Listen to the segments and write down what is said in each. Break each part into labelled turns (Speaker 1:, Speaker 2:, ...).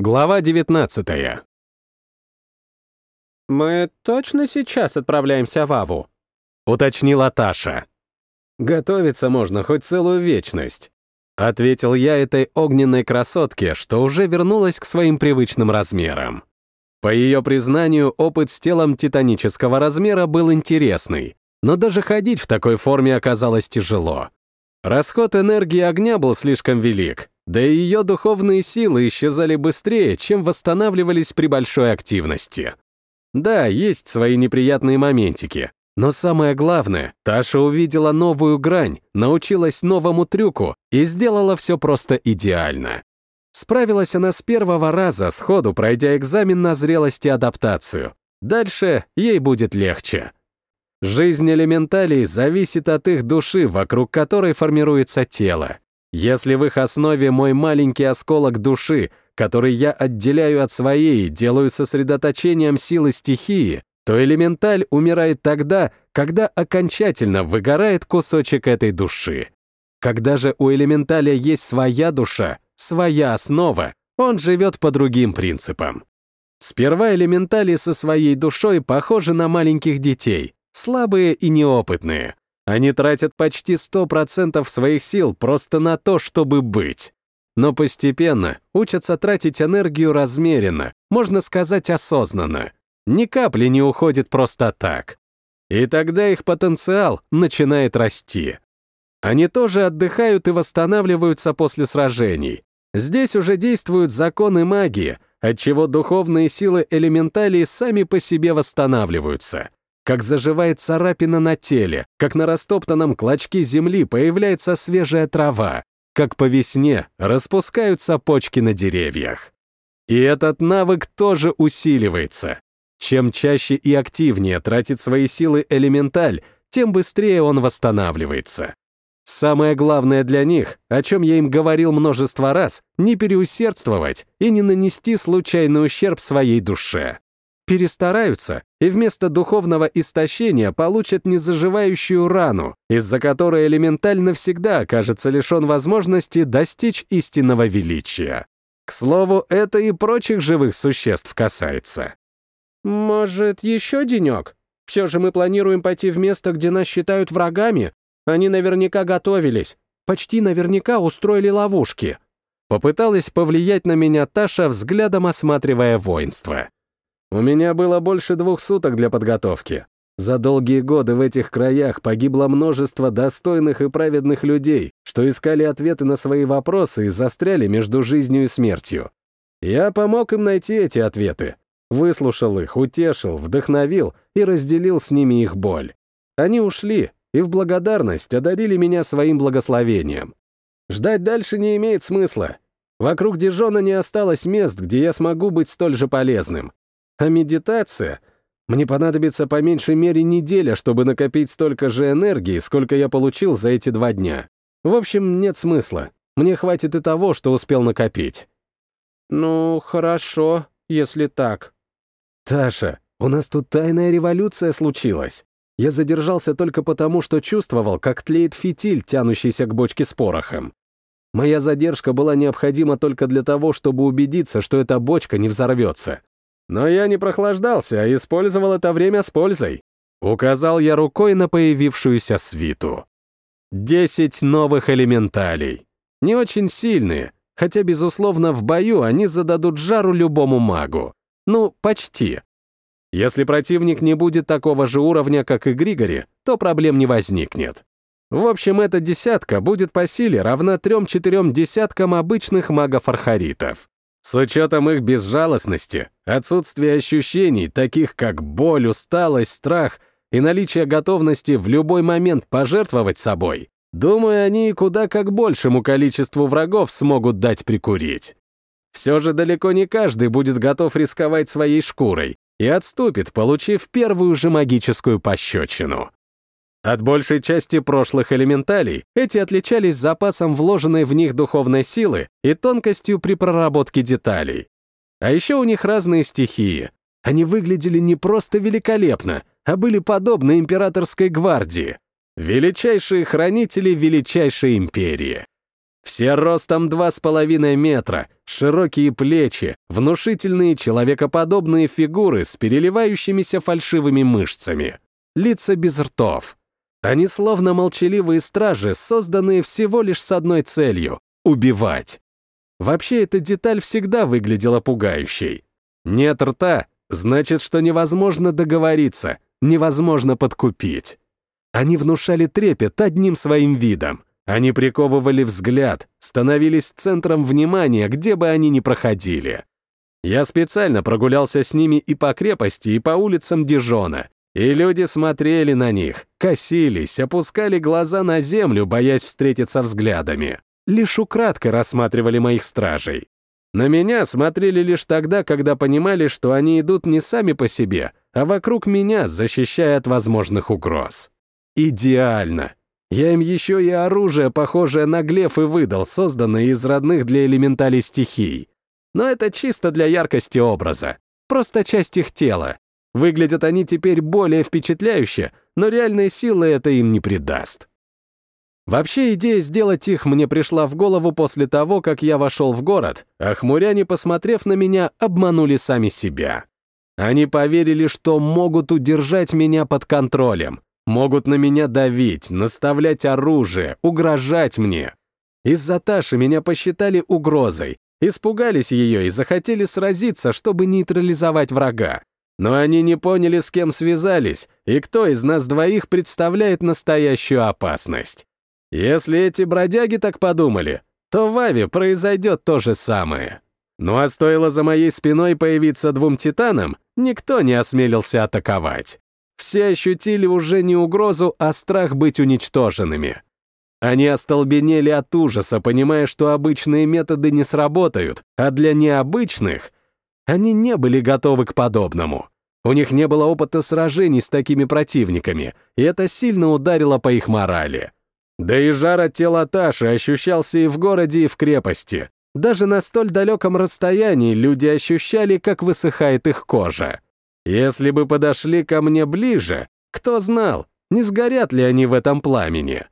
Speaker 1: Глава 19
Speaker 2: «Мы точно сейчас отправляемся в Аву?»
Speaker 1: — уточнила Таша. «Готовиться можно хоть целую вечность», — ответил я этой огненной красотке, что уже вернулась к своим привычным размерам. По ее признанию, опыт с телом титанического размера был интересный, но даже ходить в такой форме оказалось тяжело. Расход энергии огня был слишком велик, да и ее духовные силы исчезали быстрее, чем восстанавливались при большой активности. Да, есть свои неприятные моментики, но самое главное, Таша увидела новую грань, научилась новому трюку и сделала все просто идеально. Справилась она с первого раза, сходу пройдя экзамен на зрелость и адаптацию. Дальше ей будет легче. Жизнь элементалей зависит от их души, вокруг которой формируется тело. Если в их основе мой маленький осколок души, который я отделяю от своей делаю сосредоточением силы стихии, то элементаль умирает тогда, когда окончательно выгорает кусочек этой души. Когда же у элементаля есть своя душа, своя основа, он живет по другим принципам. Сперва элементали со своей душой похожи на маленьких детей, слабые и неопытные. Они тратят почти 100% своих сил просто на то, чтобы быть. Но постепенно учатся тратить энергию размеренно, можно сказать осознанно. Ни капли не уходит просто так. И тогда их потенциал начинает расти. Они тоже отдыхают и восстанавливаются после сражений. Здесь уже действуют законы магии, отчего духовные силы элементалей сами по себе восстанавливаются как заживает царапина на теле, как на растоптанном клочке земли появляется свежая трава, как по весне распускаются почки на деревьях. И этот навык тоже усиливается. Чем чаще и активнее тратит свои силы элементаль, тем быстрее он восстанавливается. Самое главное для них, о чем я им говорил множество раз, не переусердствовать и не нанести случайный ущерб своей душе перестараются и вместо духовного истощения получат незаживающую рану, из-за которой элементаль навсегда окажется лишен возможности достичь истинного величия. К слову, это и прочих живых существ касается.
Speaker 2: «Может, еще денек? Все же мы планируем пойти в место, где нас считают врагами. Они наверняка готовились. Почти наверняка устроили ловушки».
Speaker 1: Попыталась повлиять на меня Таша, взглядом осматривая воинство. У меня было больше двух суток для подготовки. За долгие годы в этих краях погибло множество достойных и праведных людей, что искали ответы на свои вопросы и застряли между жизнью и смертью. Я помог им найти эти ответы. Выслушал их, утешил, вдохновил и разделил с ними их боль. Они ушли и в благодарность одарили меня своим благословением. Ждать дальше не имеет смысла. Вокруг Дижона не осталось мест, где я смогу быть столь же полезным. А медитация? Мне понадобится по меньшей мере неделя, чтобы накопить столько же энергии, сколько я получил за эти два дня. В общем, нет смысла. Мне хватит и того, что успел накопить.
Speaker 2: Ну, хорошо, если так.
Speaker 1: Таша, у нас тут тайная революция случилась. Я задержался только потому, что чувствовал, как тлеет фитиль, тянущийся к бочке с порохом. Моя задержка была необходима только для того, чтобы убедиться, что эта бочка не взорвется. Но я не прохлаждался, а использовал это время с пользой. Указал я рукой на появившуюся свиту. Десять новых элементалей. Не очень сильные, хотя, безусловно, в бою они зададут жару любому магу. Ну, почти. Если противник не будет такого же уровня, как и Григори, то проблем не возникнет. В общем, эта десятка будет по силе равна трем-четырем десяткам обычных магов-архаритов. С учетом их безжалостности, отсутствия ощущений, таких как боль, усталость, страх и наличие готовности в любой момент пожертвовать собой, думаю, они куда как большему количеству врагов смогут дать прикурить. Все же далеко не каждый будет готов рисковать своей шкурой и отступит, получив первую же магическую пощечину. От большей части прошлых элементалей эти отличались запасом вложенной в них духовной силы и тонкостью при проработке деталей. А еще у них разные стихии. Они выглядели не просто великолепно, а были подобны императорской гвардии. Величайшие хранители величайшей империи. Все ростом два с половиной метра, с широкие плечи, внушительные человекоподобные фигуры с переливающимися фальшивыми мышцами, лица без ртов. Они словно молчаливые стражи, созданные всего лишь с одной целью — убивать. Вообще, эта деталь всегда выглядела пугающей. Нет рта, значит, что невозможно договориться, невозможно подкупить. Они внушали трепет одним своим видом. Они приковывали взгляд, становились центром внимания, где бы они ни проходили. Я специально прогулялся с ними и по крепости, и по улицам Дижона, и люди смотрели на них, косились, опускали глаза на землю, боясь встретиться взглядами. Лишь украдкой рассматривали моих стражей. На меня смотрели лишь тогда, когда понимали, что они идут не сами по себе, а вокруг меня, защищая от возможных угроз. Идеально. Я им еще и оружие, похожее на глеф, и выдал, созданное из родных для элементалей стихий. Но это чисто для яркости образа. Просто часть их тела. Выглядят они теперь более впечатляюще, но реальной силы это им не придаст. Вообще идея сделать их мне пришла в голову после того, как я вошел в город, а хмуряне, посмотрев на меня, обманули сами себя. Они поверили, что могут удержать меня под контролем, Могут на меня давить, наставлять оружие, угрожать мне. Из-за Таши меня посчитали угрозой, испугались ее и захотели сразиться, чтобы нейтрализовать врага. Но они не поняли, с кем связались, и кто из нас двоих представляет настоящую опасность. Если эти бродяги так подумали, то в Аве произойдет то же самое. Ну а стоило за моей спиной появиться двум титанам, никто не осмелился атаковать. Все ощутили уже не угрозу, а страх быть уничтоженными. Они остолбенели от ужаса, понимая, что обычные методы не сработают, а для необычных они не были готовы к подобному. У них не было опыта сражений с такими противниками, и это сильно ударило по их морали. Да и жар от тела Таши ощущался и в городе, и в крепости. Даже на столь далеком расстоянии люди ощущали, как высыхает их кожа. Если бы подошли ко мне ближе, кто знал, не сгорят ли они в этом пламени.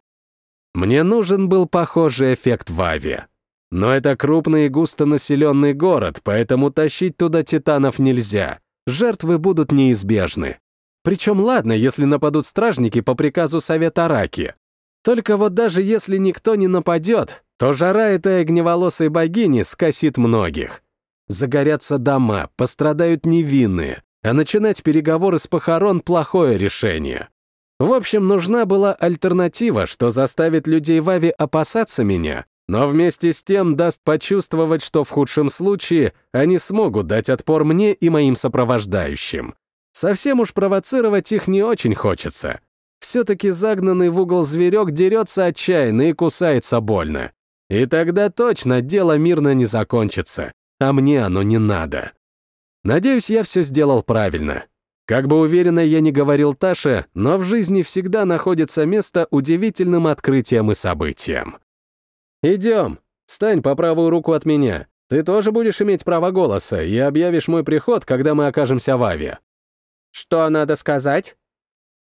Speaker 1: Мне нужен был похожий эффект в Аве. Но это крупный и густонаселенный город, поэтому тащить туда титанов нельзя. Жертвы будут неизбежны. Причем ладно, если нападут стражники по приказу Совета Раки. Только вот даже если никто не нападет, то жара этой огневолосой богини скосит многих. Загорятся дома, пострадают невинные, а начинать переговоры с похорон — плохое решение. В общем, нужна была альтернатива, что заставит людей в Ави опасаться меня, но вместе с тем даст почувствовать, что в худшем случае они смогут дать отпор мне и моим сопровождающим. Совсем уж провоцировать их не очень хочется. Все-таки загнанный в угол зверек дерется отчаянно и кусается больно. И тогда точно дело мирно не закончится, а мне оно не надо. Надеюсь, я все сделал правильно. Как бы уверенно я не говорил Таше, но в жизни всегда находится место удивительным открытиям и событиям. «Идем. Стань по правую руку от меня. Ты тоже будешь иметь право голоса и объявишь мой приход, когда мы окажемся в Аве».
Speaker 2: «Что надо сказать?»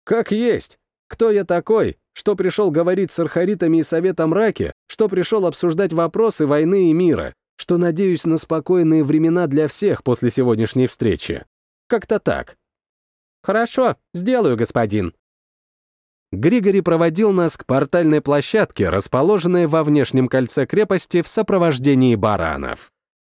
Speaker 1: «Как есть. Кто я такой? Что пришел говорить с архаритами и советом Раки? Что пришел обсуждать вопросы войны и мира? что надеюсь на спокойные времена для всех после сегодняшней встречи. Как-то так.
Speaker 2: Хорошо, сделаю, господин.
Speaker 1: Григори проводил нас к портальной площадке, расположенной во внешнем кольце крепости в сопровождении баранов.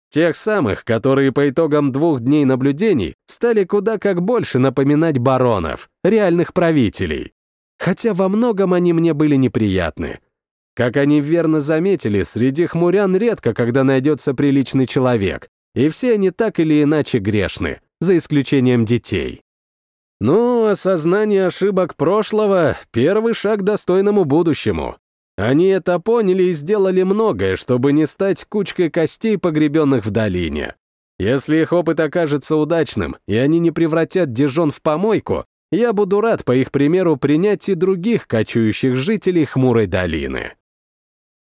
Speaker 1: Тех самых, которые по итогам двух дней наблюдений стали куда как больше напоминать баронов, реальных правителей. Хотя во многом они мне были неприятны. Как они верно заметили, среди хмурян редко когда найдется приличный человек, и все они так или иначе грешны, за исключением детей. Ну, осознание ошибок прошлого — первый шаг к достойному будущему. Они это поняли и сделали многое, чтобы не стать кучкой костей, погребенных в долине. Если их опыт окажется удачным, и они не превратят Дижон в помойку, я буду рад, по их примеру, принять и других кочующих жителей Хмурой долины.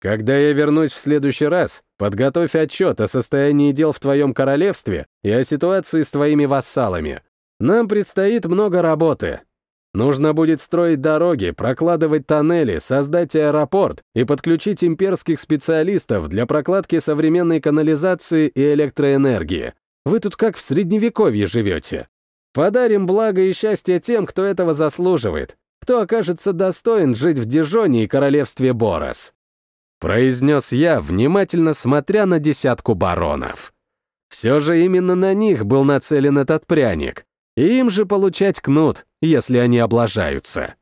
Speaker 1: Когда я вернусь в следующий раз, подготовь отчет о состоянии дел в твоем королевстве и о ситуации с твоими вассалами. Нам предстоит много работы. Нужно будет строить дороги, прокладывать тоннели, создать аэропорт и подключить имперских специалистов для прокладки современной канализации и электроэнергии. Вы тут как в средневековье живете. Подарим благо и счастье тем, кто этого заслуживает, кто окажется достоин жить в Дижоне и королевстве Борос. Произнес я, внимательно смотря на десятку баронов. Все же именно на них был нацелен этот пряник, и им же получать кнут, если они облажаются.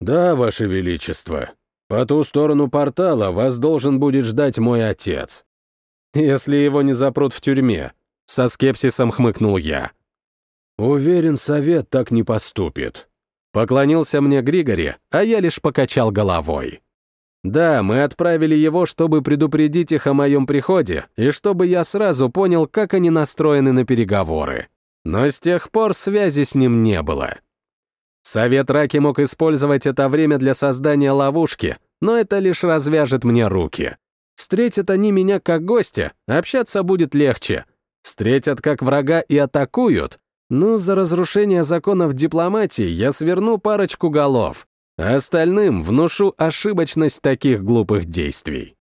Speaker 1: «Да, Ваше Величество, по ту сторону портала вас должен будет ждать мой отец. Если его не запрут в тюрьме», — со скепсисом хмыкнул я. «Уверен, совет так не поступит». Поклонился мне Григори, а я лишь покачал головой. Да, мы отправили его, чтобы предупредить их о моем приходе, и чтобы я сразу понял, как они настроены на переговоры. Но с тех пор связи с ним не было. Совет Раки мог использовать это время для создания ловушки, но это лишь развяжет мне руки. Встретят они меня как гостя, общаться будет легче. Встретят как врага и атакуют. Ну, за разрушение законов дипломатии я сверну парочку голов, а остальным внушу ошибочность таких глупых действий.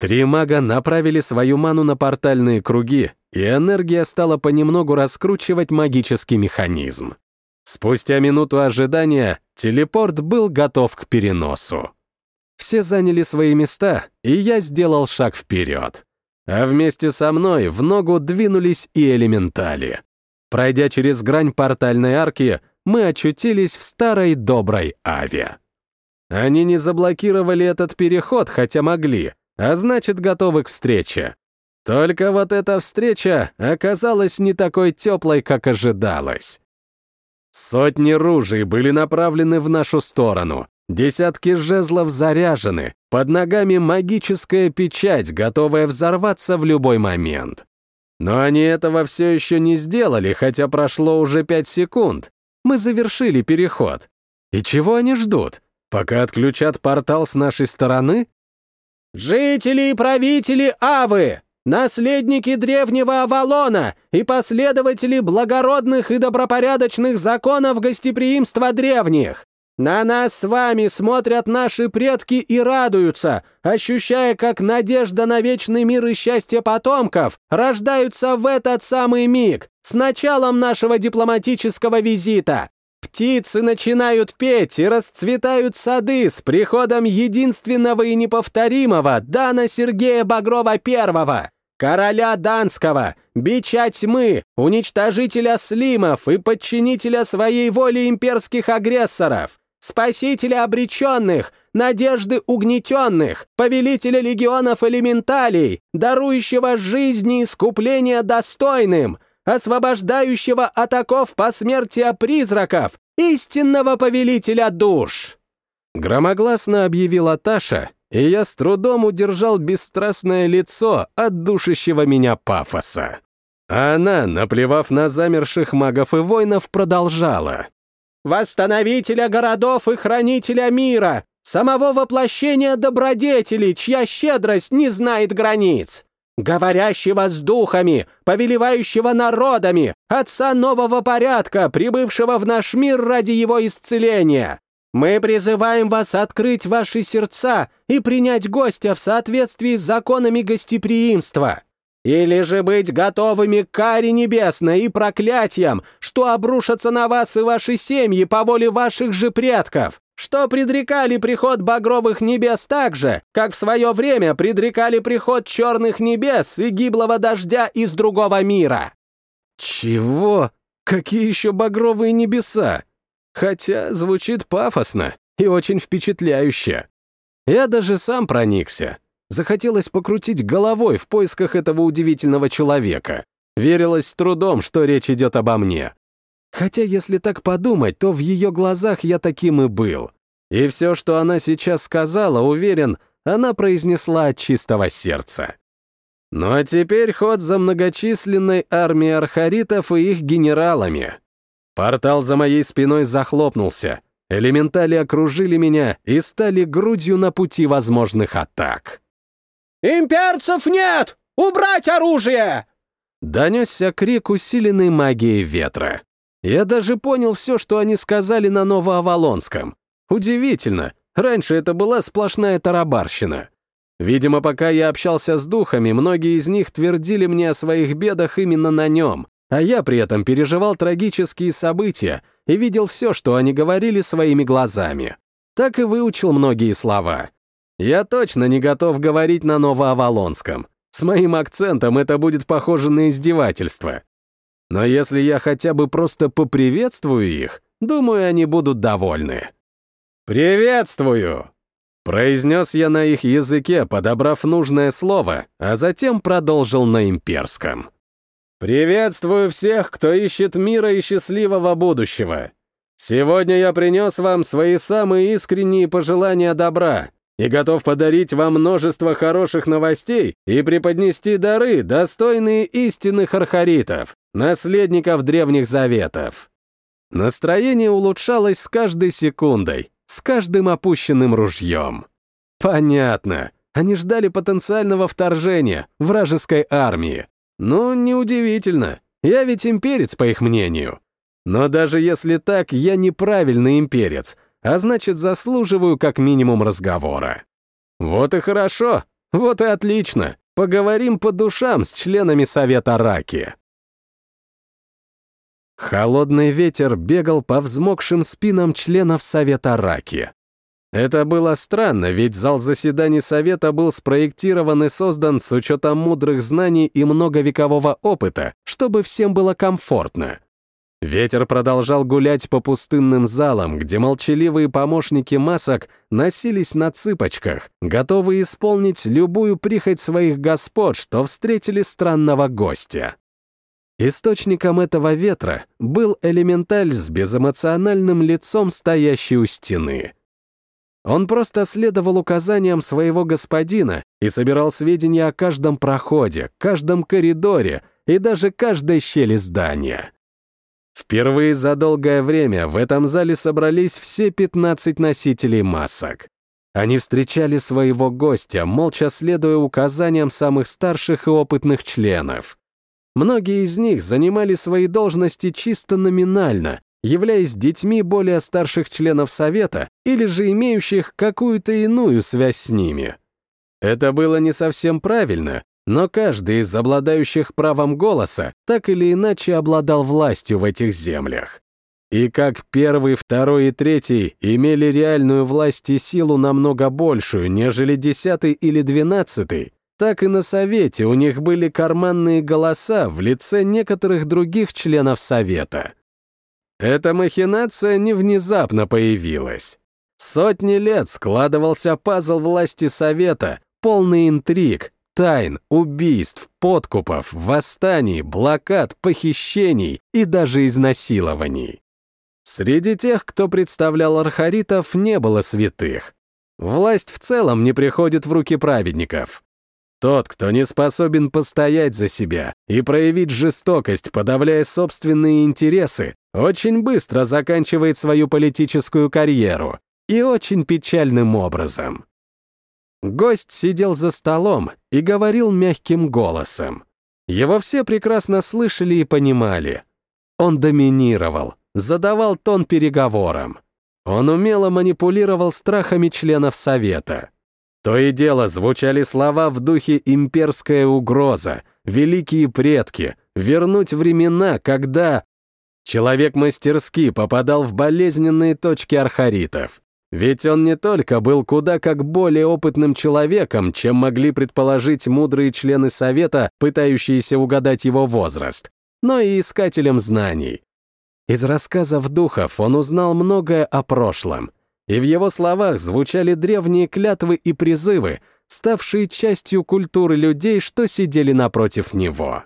Speaker 1: Три мага направили свою ману на портальные круги, и энергия стала понемногу раскручивать магический механизм. Спустя минуту ожидания телепорт был готов к переносу. Все заняли свои места, и я сделал шаг вперед. А вместе со мной в ногу двинулись и элементали. Пройдя через грань портальной арки, мы очутились в старой доброй Аве. Они не заблокировали этот переход, хотя могли, а значит, готовы к встрече. Только вот эта встреча оказалась не такой теплой, как ожидалось. Сотни ружей были направлены в нашу сторону, десятки жезлов заряжены, под ногами магическая печать, готовая взорваться в любой момент. Но они этого все еще не сделали, хотя прошло уже пять секунд. Мы завершили переход. И чего они ждут? Пока отключат портал с нашей стороны?
Speaker 2: «Жители и правители Авы! наследники древнего Авалона и последователи благородных и добропорядочных законов гостеприимства древних. На нас с вами смотрят наши предки и радуются, ощущая, как надежда на вечный мир и счастье потомков рождаются в этот самый миг, с началом нашего дипломатического визита. Птицы начинают петь и расцветают сады с приходом единственного и неповторимого Дана Сергея Багрова Первого короля Данского, бича тьмы, уничтожителя слимов и подчинителя своей воли имперских агрессоров, спасителя обреченных, надежды угнетенных, повелителя легионов элементалей, дарующего жизни и искупления достойным, освобождающего от оков посмертия призраков, истинного повелителя душ!»
Speaker 1: Громогласно объявила Таша, и я с трудом удержал бесстрастное лицо от душащего меня пафоса. А она, наплевав на замерших магов и воинов, продолжала.
Speaker 2: «Восстановителя городов и хранителя мира, самого воплощения добродетелей, чья щедрость не знает границ, говорящего с духами, повелевающего народами, отца нового порядка, прибывшего в наш мир ради его исцеления, мы призываем вас открыть ваши сердца и принять гостя в соответствии с законами гостеприимства. Или же быть готовыми к каре небесной и проклятиям, что обрушатся на вас и ваши семьи по воле ваших же предков, что предрекали приход багровых небес так же, как в свое время предрекали приход черных небес и гиблого дождя из другого мира».
Speaker 1: «Чего? Какие еще багровые небеса?» Хотя звучит пафосно и очень впечатляюще. Я даже сам проникся. Захотелось покрутить головой в поисках этого удивительного человека. Верилось с трудом, что речь идет обо мне. Хотя, если так подумать, то в ее глазах я таким и был. И все, что она сейчас сказала, уверен, она произнесла от чистого сердца. Ну а теперь ход за многочисленной армией архаритов и их генералами. Портал за моей спиной захлопнулся. Элементали окружили меня и стали грудью на пути возможных атак.
Speaker 2: «Имперцев нет! Убрать оружие!»
Speaker 1: Донесся крик, усиленный магией ветра. Я даже понял все, что они сказали на Новоавалонском. Удивительно, раньше это была сплошная тарабарщина. Видимо, пока я общался с духами, многие из них твердили мне о своих бедах именно на нем, а я при этом переживал трагические события и видел все, что они говорили своими глазами. Так и выучил многие слова. Я точно не готов говорить на Новоавалонском. С моим акцентом это будет похоже на издевательство. Но если я хотя бы просто поприветствую их, думаю, они будут довольны. «Приветствую!» Произнес я на их языке, подобрав нужное слово, а затем продолжил на имперском. «Приветствую всех, кто ищет мира и счастливого будущего. Сегодня я принес вам свои самые искренние пожелания добра и готов подарить вам множество хороших новостей и преподнести дары, достойные истинных архаритов, наследников древних заветов». Настроение улучшалось с каждой секундой, с каждым опущенным ружьем. Понятно. Они ждали потенциального вторжения вражеской армии. Ну, неудивительно. Я ведь имперец, по их мнению. Но даже если так, я неправильный имперец, а значит, заслуживаю как минимум разговора. Вот и хорошо, вот и отлично. Поговорим по душам с членами Совета Раки. Холодный ветер бегал по взмокшим спинам членов Совета Раки. Это было странно, ведь зал заседаний Совета был спроектирован и создан с учетом мудрых знаний и многовекового опыта, чтобы всем было комфортно. Ветер продолжал гулять по пустынным залам, где молчаливые помощники масок носились на цыпочках, готовые исполнить любую прихоть своих господ, что встретили странного гостя. Источником этого ветра был элементаль с безэмоциональным лицом, стоящий у стены. Он просто следовал указаниям своего господина и собирал сведения о каждом проходе, каждом коридоре и даже каждой щели здания. Впервые за долгое время в этом зале собрались все 15 носителей масок. Они встречали своего гостя, молча следуя указаниям самых старших и опытных членов. Многие из них занимали свои должности чисто номинально, являясь детьми более старших членов Совета или же имеющих какую-то иную связь с ними. Это было не совсем правильно, но каждый из обладающих правом голоса так или иначе обладал властью в этих землях. И как первый, второй и третий имели реальную власть и силу намного большую, нежели десятый или двенадцатый, так и на Совете у них были карманные голоса в лице некоторых других членов Совета. Эта махинация не внезапно появилась. Сотни лет складывался пазл власти Совета, полный интриг, тайн, убийств, подкупов, восстаний, блокад, похищений и даже изнасилований. Среди тех, кто представлял архаритов, не было святых. Власть в целом не приходит в руки праведников. Тот, кто не способен постоять за себя и проявить жестокость, подавляя собственные интересы, очень быстро заканчивает свою политическую карьеру и очень печальным образом. Гость сидел за столом и говорил мягким голосом. Его все прекрасно слышали и понимали. Он доминировал, задавал тон переговорам. Он умело манипулировал страхами членов Совета. То и дело звучали слова в духе «имперская угроза», «великие предки», «вернуть времена, когда...» Человек мастерски попадал в болезненные точки архаритов. Ведь он не только был куда как более опытным человеком, чем могли предположить мудрые члены Совета, пытающиеся угадать его возраст, но и искателем знаний. Из рассказов духов он узнал многое о прошлом, и в его словах звучали древние клятвы и призывы, ставшие частью культуры людей, что сидели напротив него.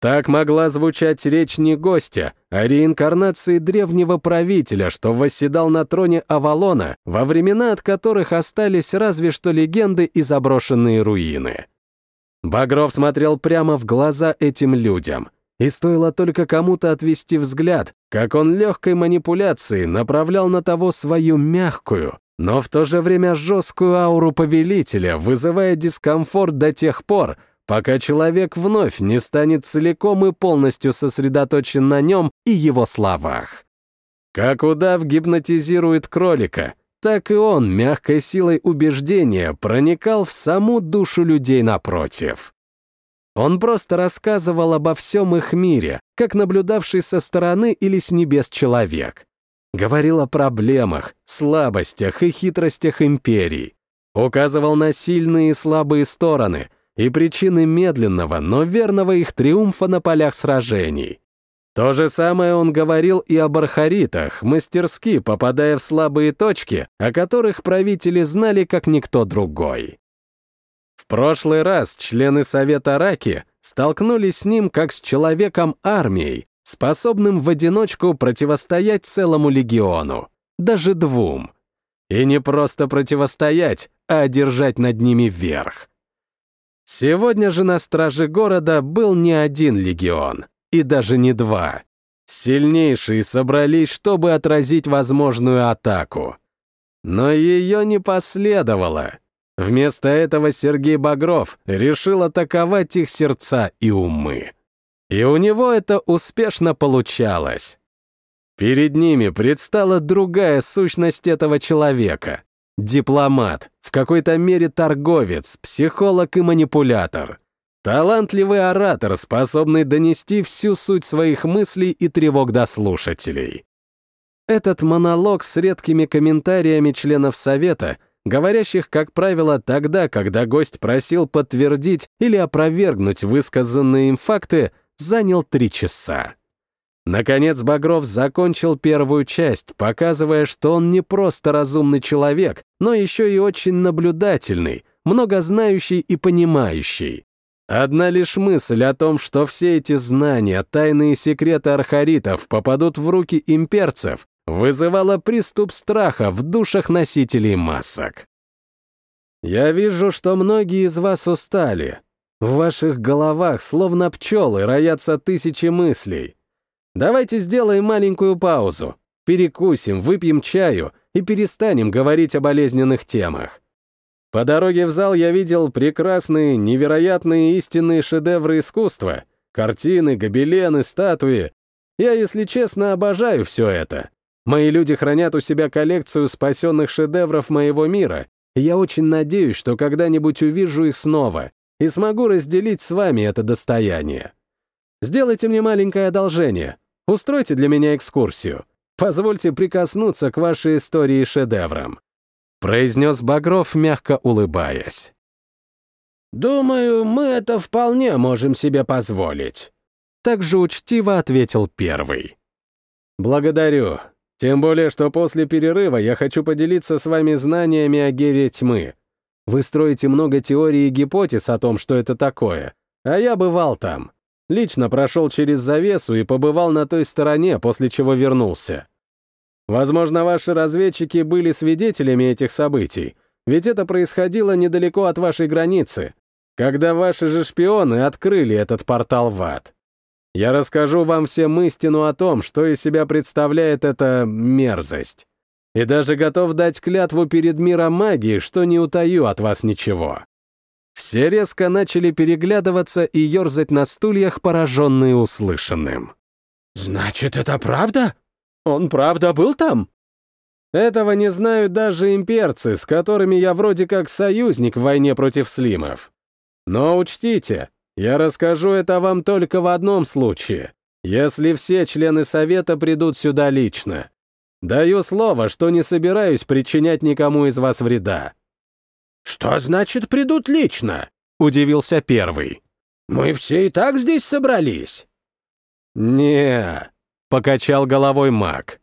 Speaker 1: Так могла звучать речь не гостя, а реинкарнации древнего правителя, что восседал на троне Авалона, во времена от которых остались разве что легенды и заброшенные руины. Багров смотрел прямо в глаза этим людям — и стоило только кому-то отвести взгляд, как он легкой манипуляцией направлял на того свою мягкую, но в то же время жесткую ауру повелителя, вызывая дискомфорт до тех пор, пока человек вновь не станет целиком и полностью сосредоточен на нем и его словах. Как удав гипнотизирует кролика, так и он мягкой силой убеждения проникал в саму душу людей напротив. Он просто рассказывал обо всем их мире, как наблюдавший со стороны или с небес человек. Говорил о проблемах, слабостях и хитростях империй. Указывал на сильные и слабые стороны и причины медленного, но верного их триумфа на полях сражений. То же самое он говорил и об архаритах, мастерски попадая в слабые точки, о которых правители знали как никто другой. В прошлый раз члены Совета Раки столкнулись с ним как с человеком-армией, способным в одиночку противостоять целому легиону, даже двум. И не просто противостоять, а одержать над ними верх. Сегодня же на страже города был не один легион, и даже не два. Сильнейшие собрались, чтобы отразить возможную атаку. Но ее не последовало. Вместо этого Сергей Багров решил атаковать их сердца и умы. И у него это успешно получалось. Перед ними предстала другая сущность этого человека. Дипломат, в какой-то мере торговец, психолог и манипулятор. Талантливый оратор, способный донести всю суть своих мыслей и тревог до слушателей. Этот монолог с редкими комментариями членов Совета, говорящих, как правило, тогда, когда гость просил подтвердить или опровергнуть высказанные им факты, занял три часа. Наконец Багров закончил первую часть, показывая, что он не просто разумный человек, но еще и очень наблюдательный, многознающий и понимающий. Одна лишь мысль о том, что все эти знания, тайные секреты архаритов попадут в руки имперцев, вызывала приступ страха в душах носителей масок. «Я вижу, что многие из вас устали. В ваших головах, словно пчелы, роятся тысячи мыслей. Давайте сделаем маленькую паузу, перекусим, выпьем чаю и перестанем говорить о болезненных темах. По дороге в зал я видел прекрасные, невероятные истинные шедевры искусства, картины, гобелены, статуи. Я, если честно, обожаю все это. Мои люди хранят у себя коллекцию спасенных шедевров моего мира, и я очень надеюсь, что когда-нибудь увижу их снова и смогу разделить с вами это достояние. Сделайте мне маленькое одолжение. Устройте для меня экскурсию. Позвольте прикоснуться к вашей истории шедеврам произнес Багров, мягко улыбаясь. «Думаю, мы это вполне можем себе позволить», — так же учтиво ответил первый. «Благодарю. Тем более, что после перерыва я хочу поделиться с вами знаниями о Гере Тьмы. Вы строите много теорий и гипотез о том, что это такое, а я бывал там. Лично прошел через завесу и побывал на той стороне, после чего вернулся. Возможно, ваши разведчики были свидетелями этих событий, ведь это происходило недалеко от вашей границы, когда ваши же шпионы открыли этот портал в ад. Я расскажу вам всем истину о том, что из себя представляет эта мерзость. И даже готов дать клятву перед миром магии, что не утаю от вас ничего». Все резко начали переглядываться и ерзать на стульях, пораженные услышанным.
Speaker 2: «Значит, это правда?» Он правда был там?
Speaker 1: Этого не знают даже имперцы, с которыми я вроде как союзник в войне против слимов. Но учтите, я расскажу это вам только в одном случае, если все члены Совета придут сюда лично. Даю слово, что не собираюсь причинять никому из вас вреда».
Speaker 2: «Что значит придут лично?»
Speaker 1: — удивился первый.
Speaker 2: «Мы все и так здесь собрались».
Speaker 1: «Не, Покачал головой маг.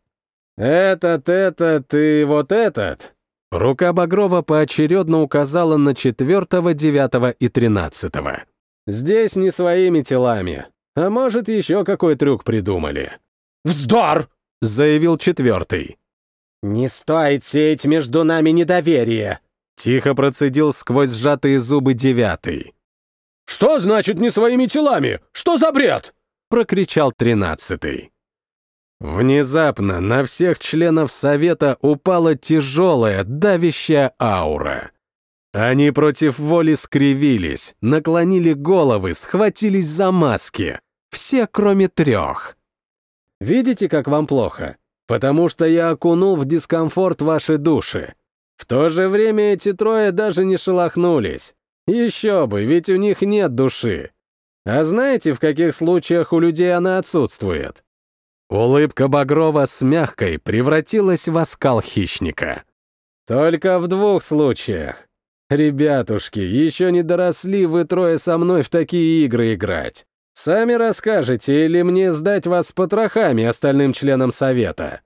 Speaker 1: «Этот, этот и вот этот». Рука Багрова поочередно указала на четвертого, девятого и тринадцатого. «Здесь не своими телами. А может, еще какой трюк придумали».
Speaker 2: «Вздор!»
Speaker 1: — заявил четвертый.
Speaker 2: «Не стоит сеять между нами недоверие!»
Speaker 1: Тихо процедил сквозь сжатые зубы девятый.
Speaker 2: «Что значит не своими телами? Что за бред?»
Speaker 1: — прокричал тринадцатый. Внезапно на всех членов Совета упала тяжелая, давящая аура. Они против воли скривились, наклонили головы, схватились за маски. Все, кроме трех.
Speaker 2: Видите, как вам плохо? Потому что я окунул в дискомфорт ваши души. В то же время эти трое даже не шелохнулись. Еще бы, ведь у них нет души. А знаете, в каких случаях у людей она отсутствует?
Speaker 1: Улыбка Багрова с мягкой превратилась в оскал хищника.
Speaker 2: Только в двух случаях. Ребятушки, еще не доросли вы трое со мной в такие игры играть. Сами расскажете или мне сдать вас с потрохами остальным членам совета?